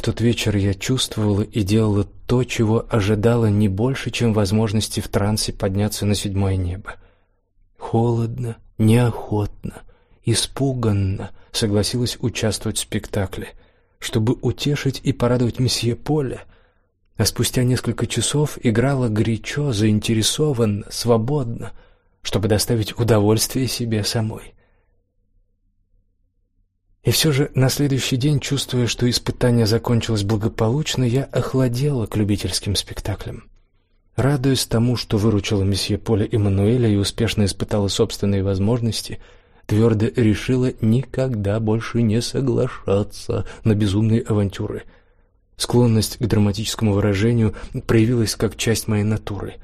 В тот вечер я чувствовала и делала то, чего ожидала не больше, чем возможности в трансе подняться на седьмое небо. Холодно, неохотно, испуганно согласилась участвовать в спектакле, чтобы утешить и порадовать месье Поля, а спустя несколько часов играла горячо, заинтересованно, свободно, чтобы доставить удовольствие себе самой. И все же на следующий день, чувствуя, что испытание закончилось благополучно, я охладела к любительским спектаклям. Радуясь тому, что выручила месье Поля Эммануэля и успешно испытала собственные возможности, твердо решила никогда больше не соглашаться на безумные авантюры. Склонность к драматическому выражению проявилась как часть моей натуры.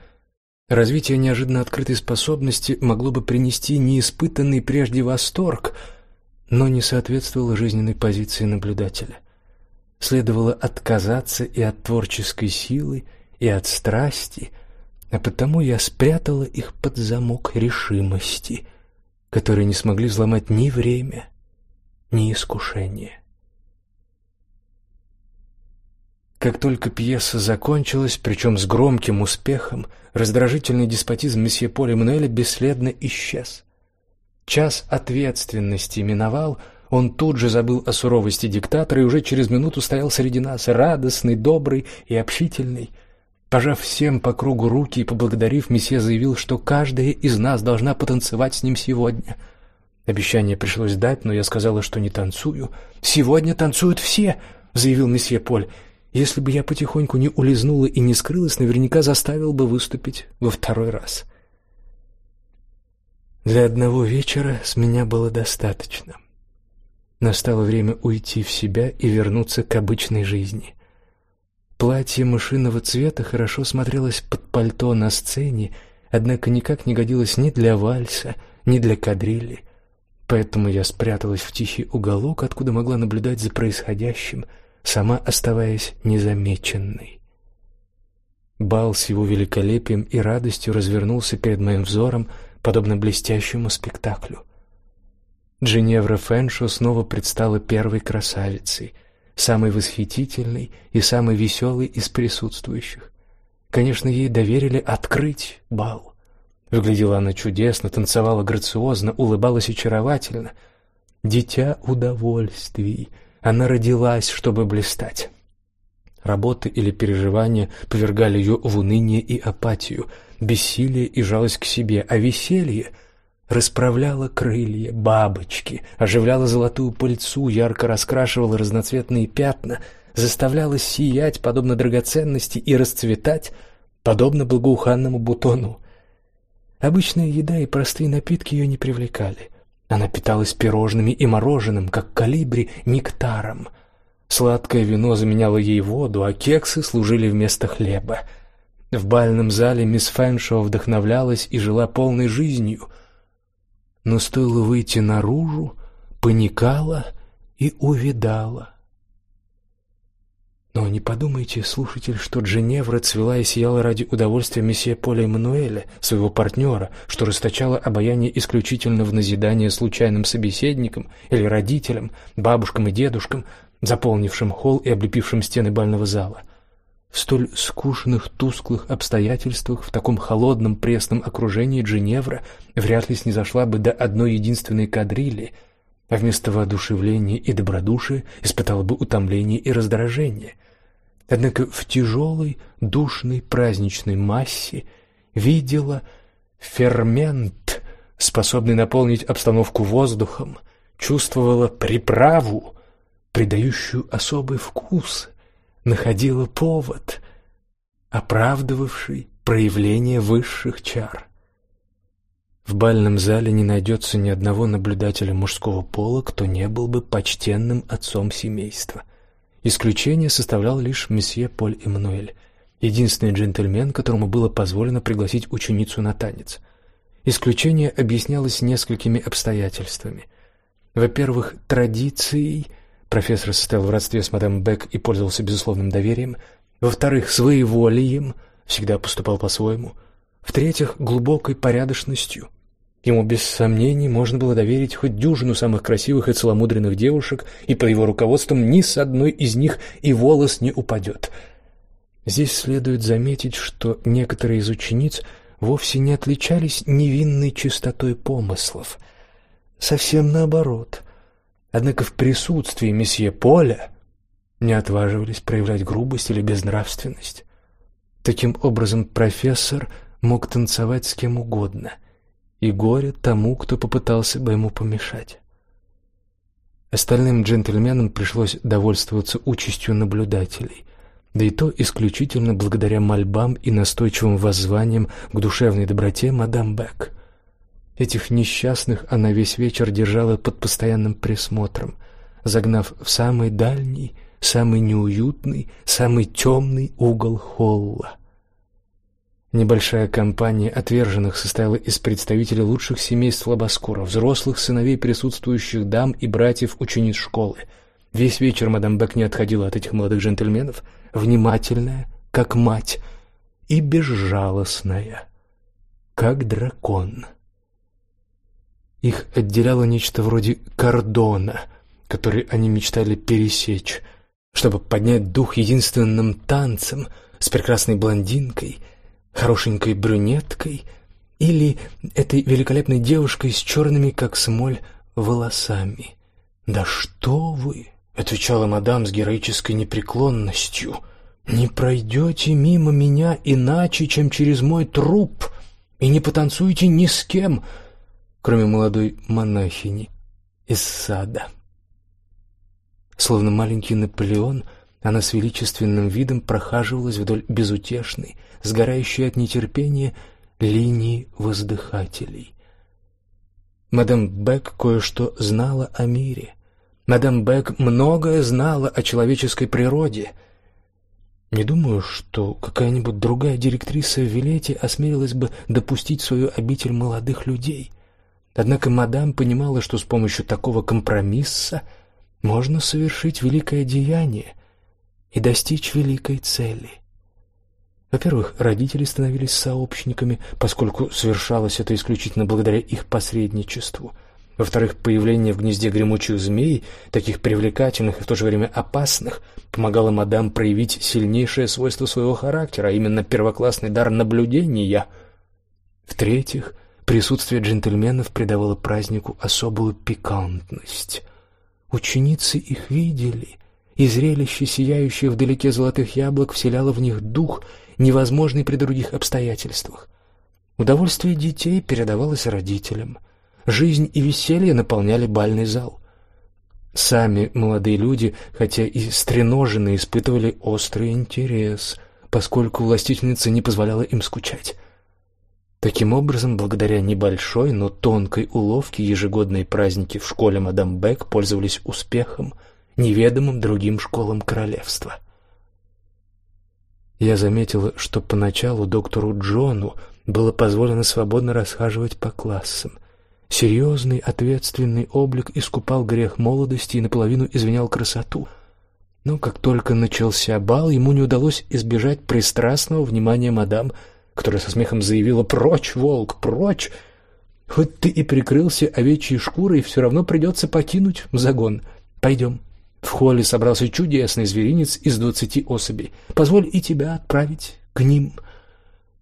Развитие неожиданно открытой способности могло бы принести неиспытанный прежде восторг — но не соответствовало жизненной позиции наблюдателя. Следовало отказаться и от творческой силы, и от страсти, а потому я спрятала их под замок решимости, которые не смогли взломать ни время, ни искушение. Как только пьеса закончилась, причем с громким успехом, раздражительный деспотизм месье Поля Мануэля бесследно исчез. Час ответственности миновал, он тут же забыл о суровости диктатора и уже через минуту стоял среди нас, радостный, добрый и общительный. Пожав всем по кругу руки и поблагодарив, месье заявил, что каждая из нас должна потанцевать с ним сегодня. Обещание пришлось дать, но я сказала, что не танцую. Сегодня танцуют все, заявил месье Поль. Если бы я потихоньку не улизнула и не скрылась, наверняка заставил бы выступить во второй раз. Для одного вечера с меня было достаточно. Настало время уйти в себя и вернуться к обычной жизни. Платье мышиного цвета хорошо смотрелось под пальто на сцене, однако никак не годилось ни для вальса, ни для кадрили. Поэтому я спряталась в тихий уголок, откуда могла наблюдать за происходящим, сама оставаясь незамеченной. Бал с его великолепием и радостью развернулся перед моим взором, подобно блестящему спектаклю. Джиневра Фэншо снова предстала первой красавицей, самой восхитительной и самой веселой из присутствующих. Конечно, ей доверили открыть бал. Выглядела она чудесно, танцевала грациозно, улыбалась очаровательно. Дитя удовольствий. Она родилась, чтобы блистать. Работы или переживания повергали ее в уныние и апатию — бессилие и жалость к себе, а веселье расправляло крылья бабочки, оживляло золотую пыльцу, ярко раскрашивало разноцветные пятна, заставляло сиять подобно драгоценности и расцветать подобно благоуханному бутону. Обычная еда и простые напитки ее не привлекали. Она питалась пирожными и мороженым, как калибри, нектаром. Сладкое вино заменяло ей воду, а кексы служили вместо хлеба. В бальном зале мисс Фэншоу вдохновлялась и жила полной жизнью. Но стоило выйти наружу, паникала и увидала. Но не подумайте, слушатель, что Дженевра цвела и сияла ради удовольствия месье Поля Эммануэля, своего партнера, что расточала обаяние исключительно в назидание случайным собеседникам или родителям, бабушкам и дедушкам, заполнившим холл и облепившим стены бального зала — в столь скучных, тусклых обстоятельствах, в таком холодном, пресном окружении Дженевра вряд ли снизошла бы до одной единственной кадрили, а вместо воодушевления и добродушия испытала бы утомление и раздражение. Однако в тяжелой, душной праздничной массе видела фермент, способный наполнить обстановку воздухом, чувствовала приправу, придающую особый вкус находила повод, оправдывавший проявление высших чар. В бальном зале не найдется ни одного наблюдателя мужского пола, кто не был бы почтенным отцом семейства. Исключение составлял лишь месье Поль Эммануэль, единственный джентльмен, которому было позволено пригласить ученицу на танец. Исключение объяснялось несколькими обстоятельствами. Во-первых, традицией – Профессор состоял в родстве с мадам Бек и пользовался безусловным доверием. Во-вторых, своеволием, всегда поступал по-своему. В-третьих, глубокой порядочностью. Ему без сомнений можно было доверить хоть дюжину самых красивых и целомудренных девушек, и под его руководством ни с одной из них и волос не упадет. Здесь следует заметить, что некоторые из учениц вовсе не отличались невинной чистотой помыслов. Совсем наоборот. Однако в присутствии месье Поля не отваживались проявлять грубость или безнравственность. Таким образом, профессор мог танцевать с кем угодно, и горе тому, кто попытался бы ему помешать. Остальным джентльменам пришлось довольствоваться участью наблюдателей, да и то исключительно благодаря мольбам и настойчивым воззваниям к душевной доброте мадам Бек. Этих несчастных она весь вечер держала под постоянным присмотром, загнав в самый дальний, самый неуютный, самый темный угол холла. Небольшая компания отверженных состояла из представителей лучших семейств Лобоскура, взрослых сыновей присутствующих дам и братьев учениц школы. Весь вечер мадам Бек не отходила от этих молодых джентльменов, внимательная, как мать, и безжалостная, как дракон. Их отделяло нечто вроде кордона, который они мечтали пересечь, чтобы поднять дух единственным танцем с прекрасной блондинкой, хорошенькой брюнеткой или этой великолепной девушкой с черными, как смоль, волосами. «Да что вы!» — отвечала мадам с героической непреклонностью — не пройдете мимо меня иначе, чем через мой труп, и не потанцуете ни с кем, кроме молодой монахини из сада. Словно маленький Наполеон, она с величественным видом прохаживалась вдоль безутешной, сгорающей от нетерпения линии воздыхателей. Мадам Бек кое-что знала о мире. Мадам Бек многое знала о человеческой природе — не думаю, что какая-нибудь другая директриса в Вилете осмелилась бы допустить свою обитель молодых людей. Однако мадам понимала, что с помощью такого компромисса можно совершить великое деяние и достичь великой цели. Во-первых, родители становились сообщниками, поскольку совершалось это исключительно благодаря их посредничеству – во-вторых, появление в гнезде гремучих змей, таких привлекательных и в то же время опасных, помогало мадам проявить сильнейшее свойство своего характера, а именно первоклассный дар наблюдения. В-третьих, присутствие джентльменов придавало празднику особую пикантность. Ученицы их видели, и зрелище сияющих вдалеке золотых яблок вселяло в них дух, невозможный при других обстоятельствах. Удовольствие детей передавалось родителям — Жизнь и веселье наполняли бальный зал. Сами молодые люди, хотя и стреноженные, испытывали острый интерес, поскольку властительница не позволяла им скучать. Таким образом, благодаря небольшой, но тонкой уловке ежегодные праздники в школе мадам Бек пользовались успехом, неведомым другим школам королевства. Я заметила, что поначалу доктору Джону было позволено свободно расхаживать по классам, Серьезный, ответственный облик искупал грех молодости и наполовину извинял красоту. Но как только начался бал, ему не удалось избежать пристрастного внимания мадам, которая со смехом заявила «Прочь, волк, прочь! Хоть ты и прикрылся овечьей шкурой, все равно придется покинуть загон. Пойдем». В холле собрался чудесный зверинец из двадцати особей. Позволь и тебя отправить к ним.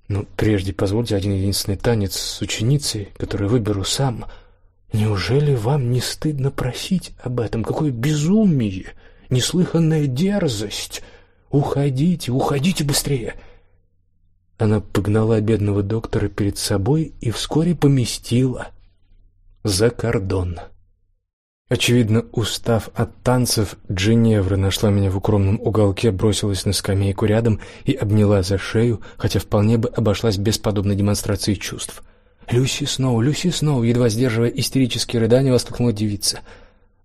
Но прежде позвольте один единственный танец с ученицей, который выберу сам. Неужели вам не стыдно просить об этом? Какое безумие, неслыханная дерзость! Уходите, уходите быстрее!» Она погнала бедного доктора перед собой и вскоре поместила за кордон. Очевидно, устав от танцев, Джиневра нашла меня в укромном уголке, бросилась на скамейку рядом и обняла за шею, хотя вполне бы обошлась без подобной демонстрации чувств. «Люси Сноу, Люси Сноу!» Едва сдерживая истерические рыдания, воскликнула девица.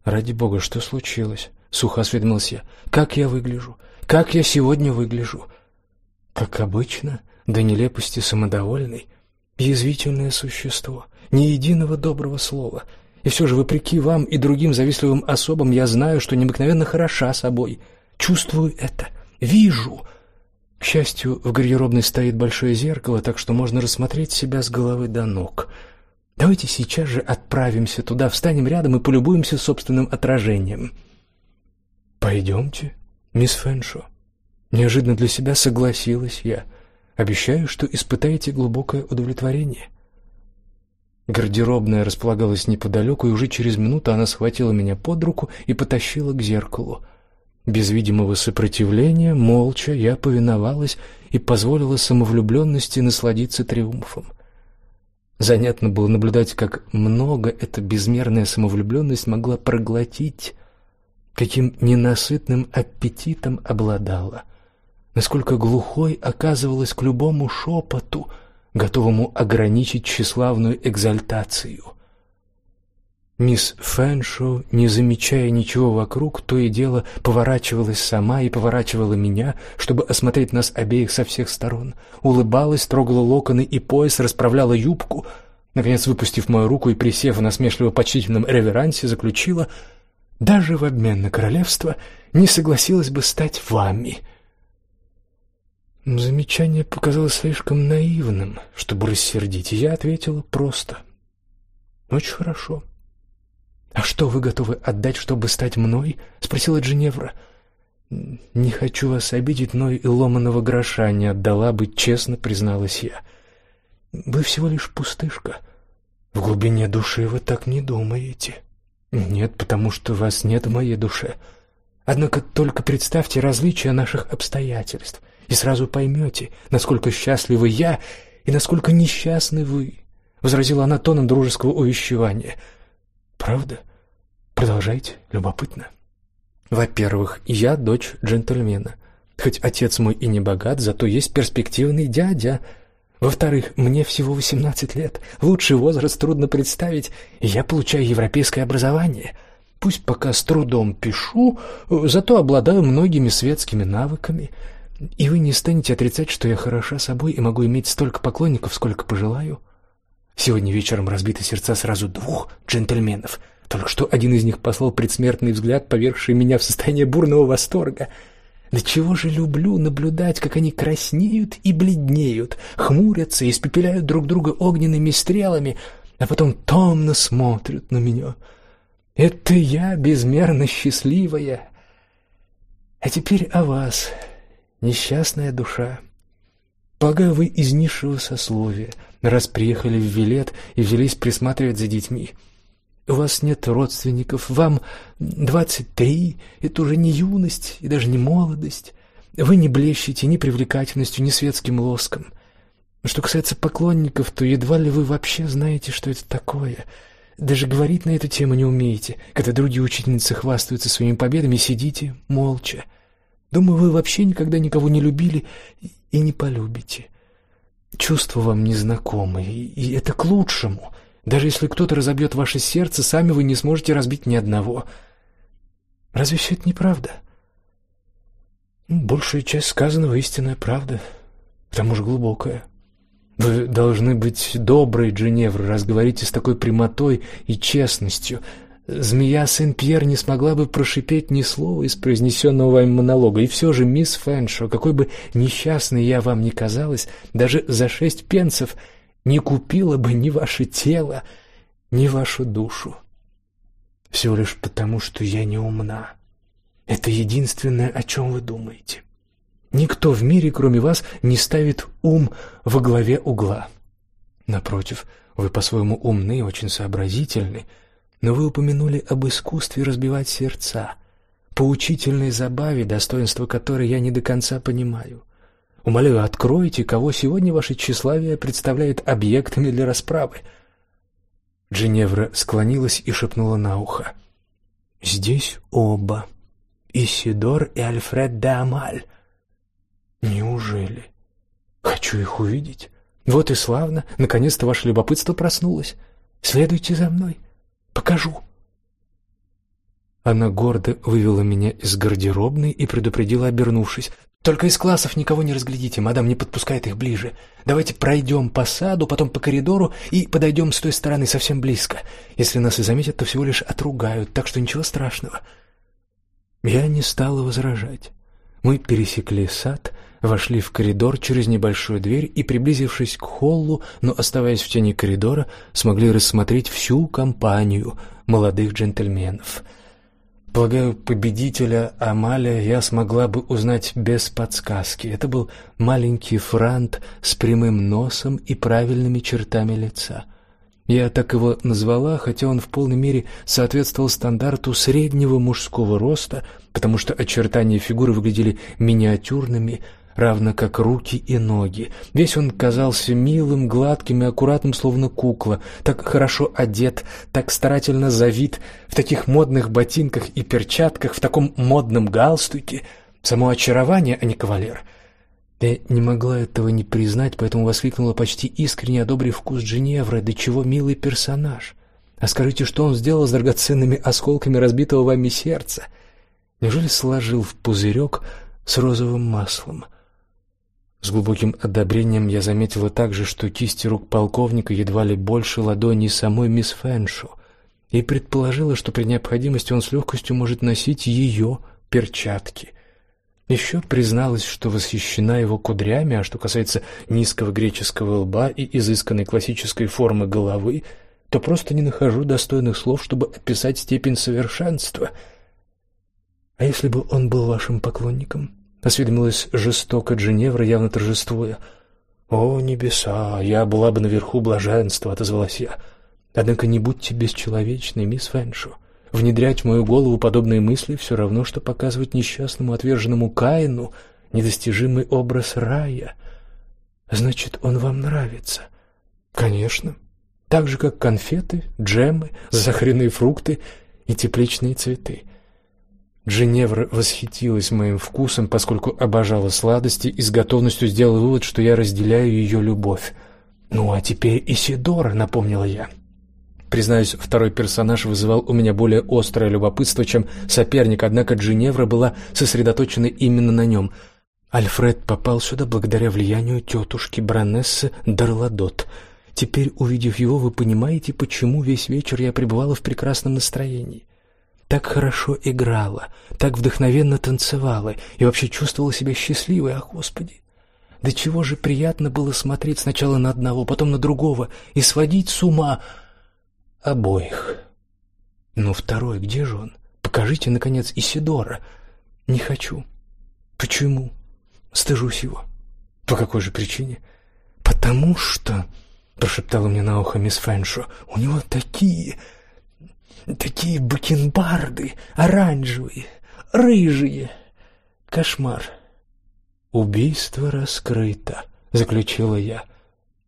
«Ради бога, что случилось?» — сухо осведомился я. «Как я выгляжу? Как я сегодня выгляжу?» «Как обычно, до нелепости самодовольный, язвительное существо, ни единого доброго слова». И все же, вопреки вам и другим завистливым особам, я знаю, что необыкновенно хороша собой. Чувствую это. Вижу. К счастью, в гардеробной стоит большое зеркало, так что можно рассмотреть себя с головы до ног. Давайте сейчас же отправимся туда, встанем рядом и полюбуемся собственным отражением. Пойдемте, мисс Фэншо. Неожиданно для себя согласилась я. Обещаю, что испытаете глубокое удовлетворение. Гардеробная располагалась неподалеку, и уже через минуту она схватила меня под руку и потащила к зеркалу. Без видимого сопротивления, молча я повиновалась и позволила самовлюбленности насладиться триумфом. Занятно было наблюдать, как много эта безмерная самовлюбленность могла проглотить, каким ненасытным аппетитом обладала, насколько глухой оказывалась к любому шепоту, готовому ограничить тщеславную экзальтацию — Мисс Фэншоу, не замечая ничего вокруг, то и дело поворачивалась сама и поворачивала меня, чтобы осмотреть нас обеих со всех сторон. Улыбалась, трогала локоны и пояс, расправляла юбку. Наконец, выпустив мою руку и присев в насмешливо почтительном реверансе, заключила: "Даже в обмен на королевство не согласилась бы стать вами". Замечание показалось слишком наивным, чтобы рассердить, я ответила просто: "Очень хорошо". «А что вы готовы отдать, чтобы стать мной?» — спросила Джиневра. «Не хочу вас обидеть, но и ломаного гроша не отдала бы, честно призналась я. Вы всего лишь пустышка. В глубине души вы так не думаете». «Нет, потому что вас нет в моей душе. Однако только представьте различия наших обстоятельств, и сразу поймете, насколько счастливы я и насколько несчастны вы», — возразила она тоном дружеского увещевания — Правда? Продолжайте, любопытно. Во-первых, я дочь джентльмена. Хоть отец мой и не богат, зато есть перспективный дядя. Во-вторых, мне всего 18 лет. Лучший возраст трудно представить, я получаю европейское образование. Пусть пока с трудом пишу, зато обладаю многими светскими навыками. И вы не станете отрицать, что я хороша собой и могу иметь столько поклонников, сколько пожелаю. Сегодня вечером разбиты сердца сразу двух джентльменов. Только что один из них послал предсмертный взгляд, повергший меня в состояние бурного восторга. Да чего же люблю наблюдать, как они краснеют и бледнеют, хмурятся и испепеляют друг друга огненными стрелами, а потом томно смотрят на меня. Это я безмерно счастливая. А теперь о вас, несчастная душа. Полагаю, вы из низшего сословия, раз приехали в Вилет и взялись присматривать за детьми. У вас нет родственников, вам двадцать три, это уже не юность и даже не молодость. Вы не блещете ни привлекательностью, ни светским лоском. Что касается поклонников, то едва ли вы вообще знаете, что это такое. Даже говорить на эту тему не умеете. Когда другие учительницы хвастаются своими победами, сидите молча. Думаю, вы вообще никогда никого не любили и не полюбите. Чувства вам незнакомы, и это к лучшему. Даже если кто-то разобьет ваше сердце, сами вы не сможете разбить ни одного. Разве все это не правда? Ну, большая часть сказанного истинная правда, к тому же глубокая. Вы должны быть доброй, Дженевра, раз говорите с такой прямотой и честностью. Змея Сен-Пьер не смогла бы прошипеть ни слова из произнесенного вами монолога. И все же, мисс Фэншо, какой бы несчастной я вам ни казалась, даже за шесть пенсов не купила бы ни ваше тело, ни вашу душу. Всего лишь потому, что я не умна. Это единственное, о чем вы думаете. Никто в мире, кроме вас, не ставит ум во главе угла. Напротив, вы по-своему умны и очень сообразительны, но вы упомянули об искусстве разбивать сердца, поучительной забаве, достоинство которой я не до конца понимаю. Умоляю, откройте, кого сегодня ваше тщеславие представляет объектами для расправы. Джиневра склонилась и шепнула на ухо: "Здесь оба, Исидор и Альфред де Амаль. Неужели? Хочу их увидеть. Вот и славно, наконец-то ваше любопытство проснулось. Следуйте за мной". Покажу. Она гордо вывела меня из гардеробной и предупредила, обернувшись: "Только из классов никого не разглядите, мадам не подпускает их ближе. Давайте пройдем по саду, потом по коридору и подойдем с той стороны совсем близко. Если нас и заметят, то всего лишь отругают, так что ничего страшного". Я не стала возражать. Мы пересекли сад, вошли в коридор через небольшую дверь и, приблизившись к холлу, но оставаясь в тени коридора, смогли рассмотреть всю компанию молодых джентльменов. Полагаю, победителя Амаля я смогла бы узнать без подсказки. Это был маленький франт с прямым носом и правильными чертами лица. Я так его назвала, хотя он в полной мере соответствовал стандарту среднего мужского роста, потому что очертания фигуры выглядели миниатюрными, равно как руки и ноги. Весь он казался милым, гладким и аккуратным, словно кукла, так хорошо одет, так старательно завит, в таких модных ботинках и перчатках, в таком модном галстуке. Само очарование, а не кавалер. Я не могла этого не признать, поэтому воскликнула почти искренне, одобрив вкус Женевры, да чего милый персонаж. А скажите, что он сделал с драгоценными осколками разбитого вами сердца? Неужели сложил в пузырек с розовым маслом? — с глубоким одобрением я заметила также, что кисти рук полковника едва ли больше ладони самой мисс Фэншу, и предположила, что при необходимости он с легкостью может носить ее перчатки. Еще призналась, что восхищена его кудрями, а что касается низкого греческого лба и изысканной классической формы головы, то просто не нахожу достойных слов, чтобы описать степень совершенства. А если бы он был вашим поклонником? Осведомилась жестоко Дженевра, явно торжествуя. «О, небеса! Я была бы наверху блаженства!» — отозвалась я. «Однако не будьте бесчеловечны, мисс Фэншу. Внедрять в мою голову подобные мысли все равно, что показывать несчастному отверженному Каину недостижимый образ рая. Значит, он вам нравится?» «Конечно. Так же, как конфеты, джемы, сахарные фрукты и тепличные цветы. Женевра восхитилась моим вкусом, поскольку обожала сладости и с готовностью сделала вывод, что я разделяю ее любовь. «Ну, а теперь Исидора», — напомнила я. Признаюсь, второй персонаж вызывал у меня более острое любопытство, чем соперник, однако Женевра была сосредоточена именно на нем. Альфред попал сюда благодаря влиянию тетушки Бронессы Дарладот. Теперь, увидев его, вы понимаете, почему весь вечер я пребывала в прекрасном настроении так хорошо играла, так вдохновенно танцевала и вообще чувствовала себя счастливой, ах, Господи! Да чего же приятно было смотреть сначала на одного, потом на другого и сводить с ума обоих. Но второй, где же он? Покажите, наконец, Исидора. Не хочу. Почему? Стыжусь его. По какой же причине? Потому что, прошептала мне на ухо мисс Фэншо, у него такие Такие бакенбарды, оранжевые, рыжие. Кошмар. Убийство раскрыто, заключила я.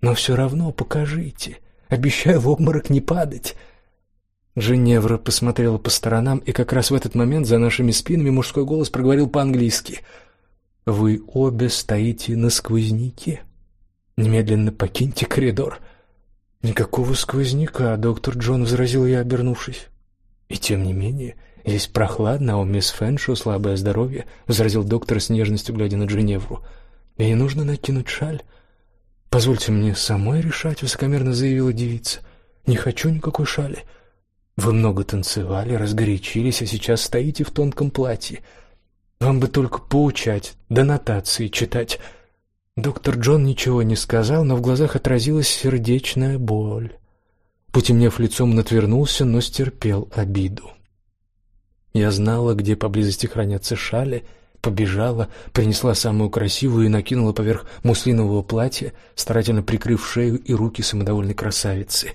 Но все равно покажите. Обещаю в обморок не падать. Женевра посмотрела по сторонам, и как раз в этот момент за нашими спинами мужской голос проговорил по-английски: "Вы обе стоите на сквозняке. Немедленно покиньте коридор". Никакого сквозняка, доктор Джон возразил я, обернувшись. И тем не менее, здесь прохладно, а у мисс Фэншо слабое здоровье, возразил доктор с нежностью глядя на Женевру. Ей нужно накинуть шаль. Позвольте мне самой решать, высокомерно заявила девица. Не хочу никакой шали. Вы много танцевали, разгорячились, а сейчас стоите в тонком платье. Вам бы только поучать, да нотации читать. Доктор Джон ничего не сказал, но в глазах отразилась сердечная боль. Потемнев лицом, он отвернулся, но стерпел обиду. Я знала, где поблизости хранятся шали, побежала, принесла самую красивую и накинула поверх муслинового платья, старательно прикрыв шею и руки самодовольной красавицы.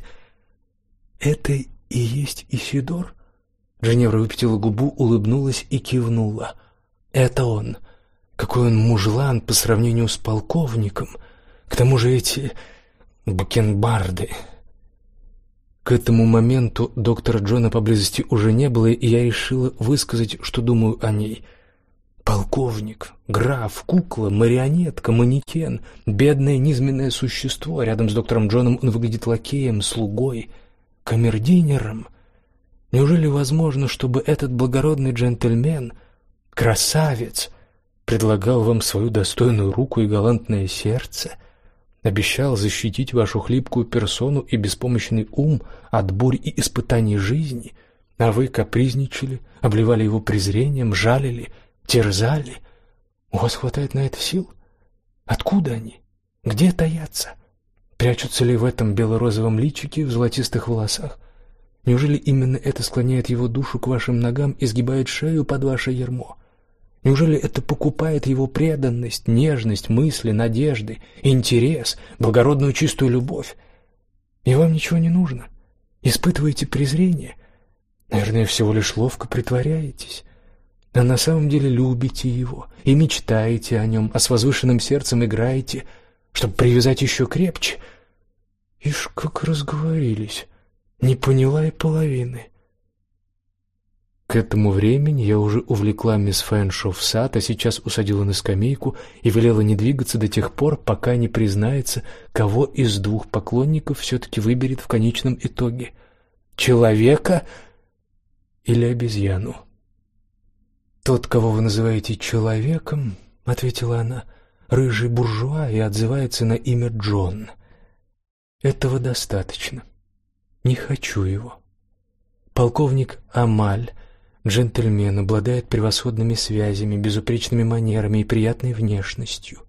«Это и есть Исидор?» Женевра выпятила губу, улыбнулась и кивнула. «Это он!» Какой он мужлан по сравнению с полковником. К тому же эти бакенбарды. К этому моменту доктора Джона поблизости уже не было, и я решила высказать, что думаю о ней. Полковник, граф, кукла, марионетка, манекен, бедное низменное существо. Рядом с доктором Джоном он выглядит лакеем, слугой, камердинером. Неужели возможно, чтобы этот благородный джентльмен, красавец, предлагал вам свою достойную руку и галантное сердце, обещал защитить вашу хлипкую персону и беспомощный ум от бурь и испытаний жизни, а вы капризничали, обливали его презрением, жалили, терзали. У вас хватает на это сил? Откуда они? Где таятся? Прячутся ли в этом бело-розовом личике, в золотистых волосах? Неужели именно это склоняет его душу к вашим ногам и сгибает шею под ваше ярмо? Неужели это покупает его преданность, нежность, мысли, надежды, интерес, благородную чистую любовь? И вам ничего не нужно? Испытываете презрение? Наверное, всего лишь ловко притворяетесь. А на самом деле любите его и мечтаете о нем, а с возвышенным сердцем играете, чтобы привязать еще крепче. Ишь, как разговорились. Не поняла и половины. К этому времени я уже увлекла мисс Фэншо в сад, а сейчас усадила на скамейку и велела не двигаться до тех пор, пока не признается, кого из двух поклонников все-таки выберет в конечном итоге — человека или обезьяну. «Тот, кого вы называете человеком, — ответила она, — рыжий буржуа и отзывается на имя Джон. Этого достаточно. Не хочу его. Полковник Амаль, джентльмен, обладает превосходными связями, безупречными манерами и приятной внешностью.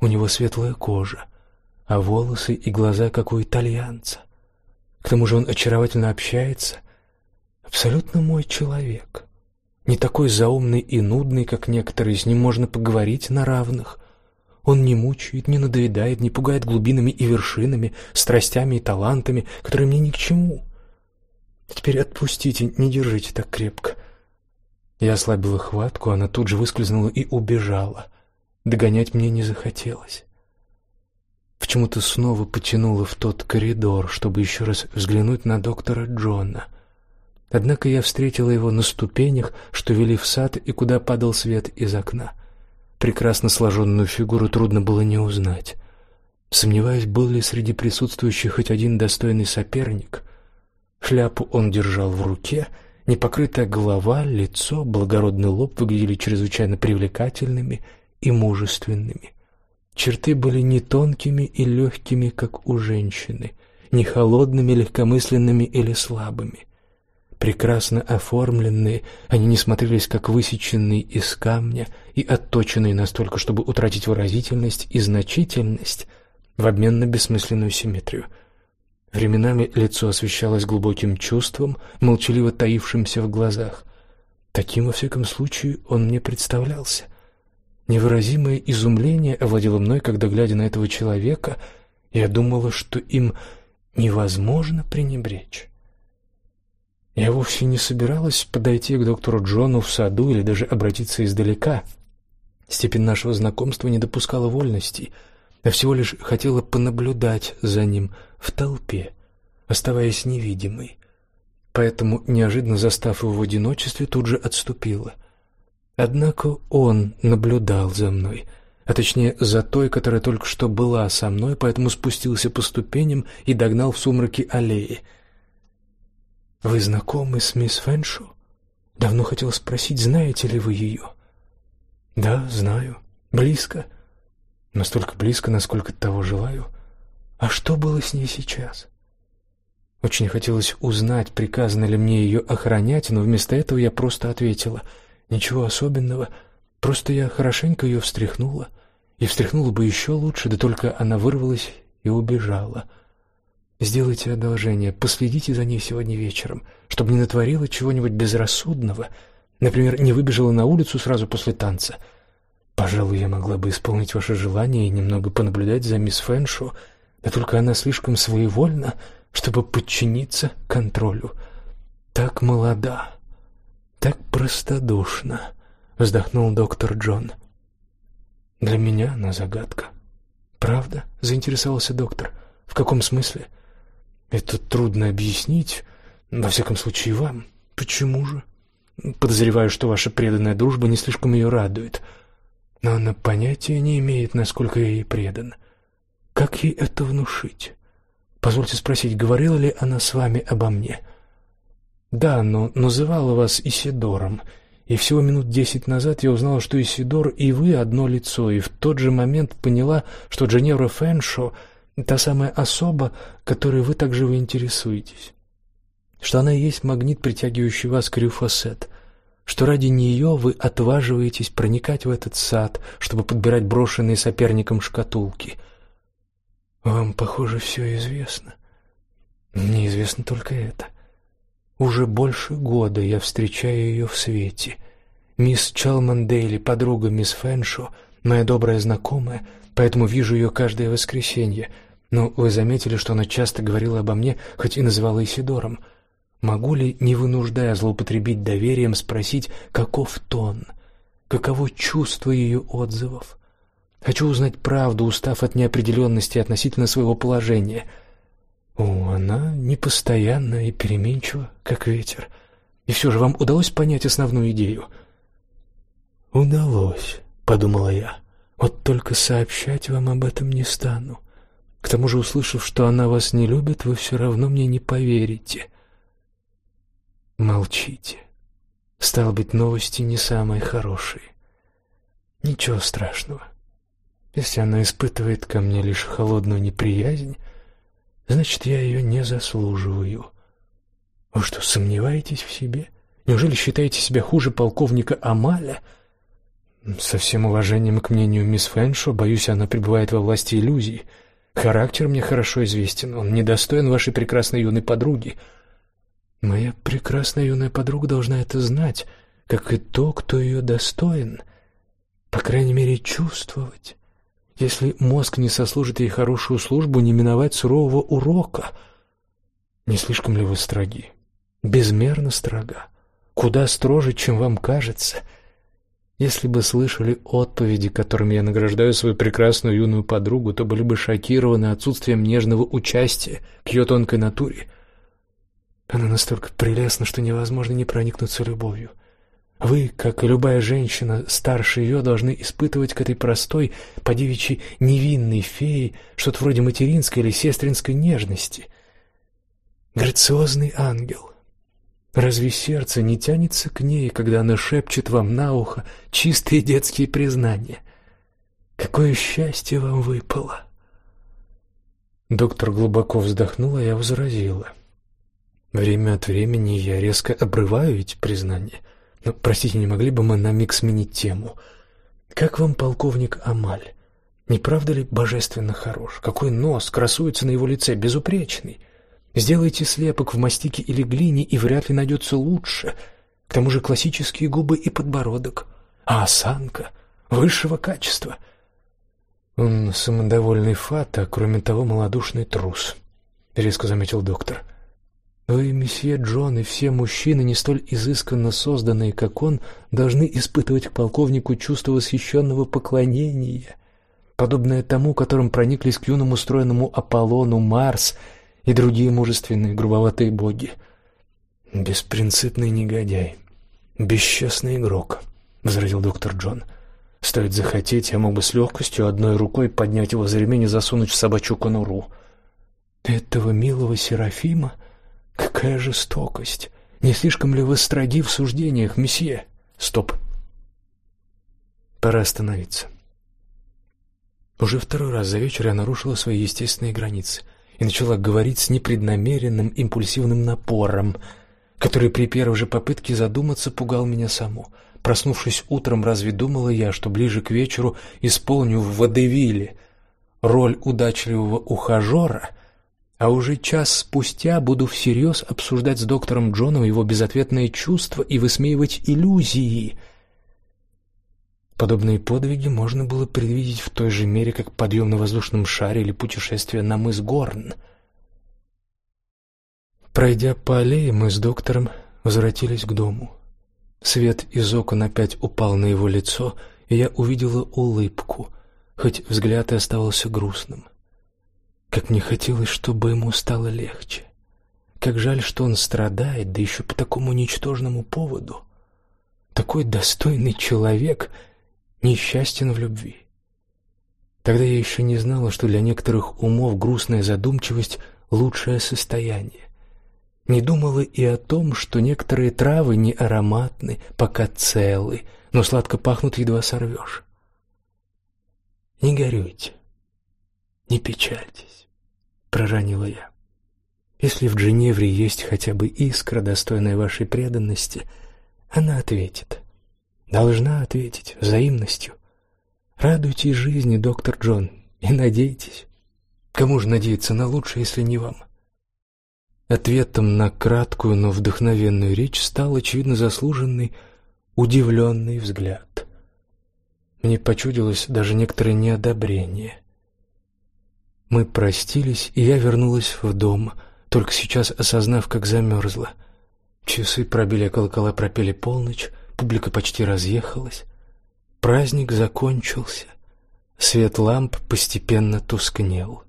У него светлая кожа, а волосы и глаза, как у итальянца. К тому же он очаровательно общается. Абсолютно мой человек. Не такой заумный и нудный, как некоторые, с ним можно поговорить на равных. Он не мучает, не надоедает, не пугает глубинами и вершинами, страстями и талантами, которые мне ни к чему. Теперь отпустите, не держите так крепко. Я ослабила хватку, она тут же выскользнула и убежала. Догонять мне не захотелось. Почему-то снова потянула в тот коридор, чтобы еще раз взглянуть на доктора Джона — Однако я встретила его на ступенях, что вели в сад и куда падал свет из окна. Прекрасно сложенную фигуру трудно было не узнать. Сомневаюсь, был ли среди присутствующих хоть один достойный соперник. Шляпу он держал в руке, непокрытая голова, лицо, благородный лоб выглядели чрезвычайно привлекательными и мужественными. Черты были не тонкими и легкими, как у женщины, не холодными, легкомысленными или слабыми. Прекрасно оформленные, они не смотрелись как высеченные из камня и отточенные настолько, чтобы утратить выразительность и значительность в обмен на бессмысленную симметрию. Временами лицо освещалось глубоким чувством, молчаливо таившимся в глазах. Таким, во всяком случае, он мне представлялся. Невыразимое изумление овладело мной, когда, глядя на этого человека, я думала, что им невозможно пренебречь. Я вовсе не собиралась подойти к доктору Джону в саду или даже обратиться издалека. Степень нашего знакомства не допускала вольностей. Я всего лишь хотела понаблюдать за ним в толпе, оставаясь невидимой. Поэтому, неожиданно застав его в одиночестве, тут же отступила. Однако он наблюдал за мной, а точнее за той, которая только что была со мной, поэтому спустился по ступеням и догнал в сумраке аллеи — вы знакомы с мисс Фэншу? Давно хотел спросить, знаете ли вы ее?» «Да, знаю. Близко. Настолько близко, насколько того желаю. А что было с ней сейчас?» Очень хотелось узнать, приказано ли мне ее охранять, но вместо этого я просто ответила: "Ничего особенного, просто я хорошенько ее встряхнула, и встряхнула бы еще лучше, да только она вырвалась и убежала. Сделайте одолжение, последите за ней сегодня вечером, чтобы не натворила чего-нибудь безрассудного, например, не выбежала на улицу сразу после танца. Пожалуй, я могла бы исполнить ваше желание и немного понаблюдать за мисс Фэншу, да только она слишком своевольна, чтобы подчиниться контролю. Так молода, так простодушна, вздохнул доктор Джон. Для меня она загадка. Правда? заинтересовался доктор. В каком смысле? Это трудно объяснить, во всяком случае вам. Почему же? Подозреваю, что ваша преданная дружба не слишком ее радует. Но она понятия не имеет, насколько я ей предан. Как ей это внушить? Позвольте спросить, говорила ли она с вами обо мне? Да, но называла вас Исидором. И всего минут десять назад я узнала, что Исидор и вы одно лицо, и в тот же момент поняла, что Дженевра Фэншо Та самая особа, которой вы так живо интересуетесь. Что она и есть магнит, притягивающий вас к Рюфосет. что ради нее вы отваживаетесь проникать в этот сад, чтобы подбирать брошенные соперником шкатулки. Вам, похоже, все известно. Мне известно только это. Уже больше года я встречаю ее в свете. Мисс Чалман Дейли, подруга мисс Фэншо, моя добрая знакомая, поэтому вижу ее каждое воскресенье. Но вы заметили, что она часто говорила обо мне, хоть и называла Исидором — Могу ли, не вынуждая злоупотребить доверием, спросить, каков тон, каково чувство ее отзывов? Хочу узнать правду, устав от неопределенности относительно своего положения. О, она непостоянна и переменчива, как ветер. И все же вам удалось понять основную идею? Удалось, подумала я. Вот только сообщать вам об этом не стану. К тому же, услышав, что она вас не любит, вы все равно мне не поверите. Молчите. Стало быть, новости не самые хорошие. Ничего страшного. Если она испытывает ко мне лишь холодную неприязнь, значит, я ее не заслуживаю. Вы что, сомневаетесь в себе? Неужели считаете себя хуже полковника Амаля? Со всем уважением к мнению мисс Фэншо, боюсь, она пребывает во власти иллюзий. Характер мне хорошо известен, он недостоин вашей прекрасной юной подруги — Моя прекрасная юная подруга должна это знать, как и то, кто ее достоин. По крайней мере, чувствовать. Если мозг не сослужит ей хорошую службу, не миновать сурового урока. Не слишком ли вы строги? Безмерно строга. Куда строже, чем вам кажется. Если бы слышали отповеди, которыми я награждаю свою прекрасную юную подругу, то были бы шокированы отсутствием нежного участия к ее тонкой натуре. Она настолько прелестна, что невозможно не проникнуться любовью. Вы, как и любая женщина старше ее, должны испытывать к этой простой, подевичьи невинной фее что-то вроде материнской или сестринской нежности. Грациозный ангел. Разве сердце не тянется к ней, когда она шепчет вам на ухо чистые детские признания? Какое счастье вам выпало! Доктор глубоко вздохнула, и я возразила — Время от времени я резко обрываю эти признания. Но, простите, не могли бы мы на миг сменить тему? Как вам полковник Амаль? Не правда ли божественно хорош? Какой нос красуется на его лице, безупречный. Сделайте слепок в мастике или глине, и вряд ли найдется лучше. К тому же классические губы и подбородок, а осанка высшего качества. Он самодовольный фат, а кроме того малодушный трус, резко заметил доктор. — вы, месье Джон, и все мужчины, не столь изысканно созданные, как он, должны испытывать к полковнику чувство восхищенного поклонения, подобное тому, которым прониклись к юному стройному Аполлону Марс и другие мужественные грубоватые боги. Беспринципный негодяй, бесчестный игрок, возразил доктор Джон. Стоит захотеть, я мог бы с легкостью одной рукой поднять его за ремень и засунуть в собачью конуру. Этого милого Серафима Какая жестокость! Не слишком ли вы строги в суждениях, месье? Стоп. Пора остановиться. Уже второй раз за вечер я нарушила свои естественные границы и начала говорить с непреднамеренным импульсивным напором, который при первой же попытке задуматься пугал меня саму. Проснувшись утром, разве думала я, что ближе к вечеру исполню в водевиле роль удачливого ухажера — а уже час спустя буду всерьез обсуждать с доктором Джоном его безответные чувства и высмеивать иллюзии. Подобные подвиги можно было предвидеть в той же мере, как подъем на воздушном шаре или путешествие на мыс Горн. Пройдя по аллее, мы с доктором возвратились к дому. Свет из окон опять упал на его лицо, и я увидела улыбку, хоть взгляд и оставался грустным. Как мне хотелось, чтобы ему стало легче. Как жаль, что он страдает, да еще по такому ничтожному поводу. Такой достойный человек несчастен в любви. Тогда я еще не знала, что для некоторых умов грустная задумчивость лучшее состояние. Не думала и о том, что некоторые травы не ароматны, пока целы, но сладко пахнут едва сорвешь. Не горюйте, не печальтесь проронила я. Если в Женевре есть хотя бы искра, достойная вашей преданности, Она ответит. Должна ответить взаимностью. Радуйтесь жизни, доктор Джон, и надейтесь. Кому же надеяться на лучшее, если не вам? Ответом на краткую, но вдохновенную речь стал, очевидно, заслуженный, удивленный взгляд. Мне почудилось даже некоторое неодобрение. Мы простились, и я вернулась в дом, только сейчас осознав, как замерзла. Часы пробили, колокола пропели полночь, публика почти разъехалась. Праздник закончился. Свет ламп постепенно тускнел.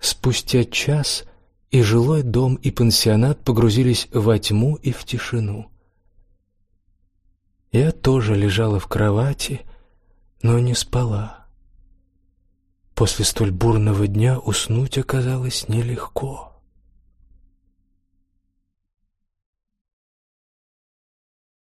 Спустя час и жилой дом, и пансионат погрузились во тьму и в тишину. Я тоже лежала в кровати, но не спала. После столь бурного дня уснуть оказалось нелегко.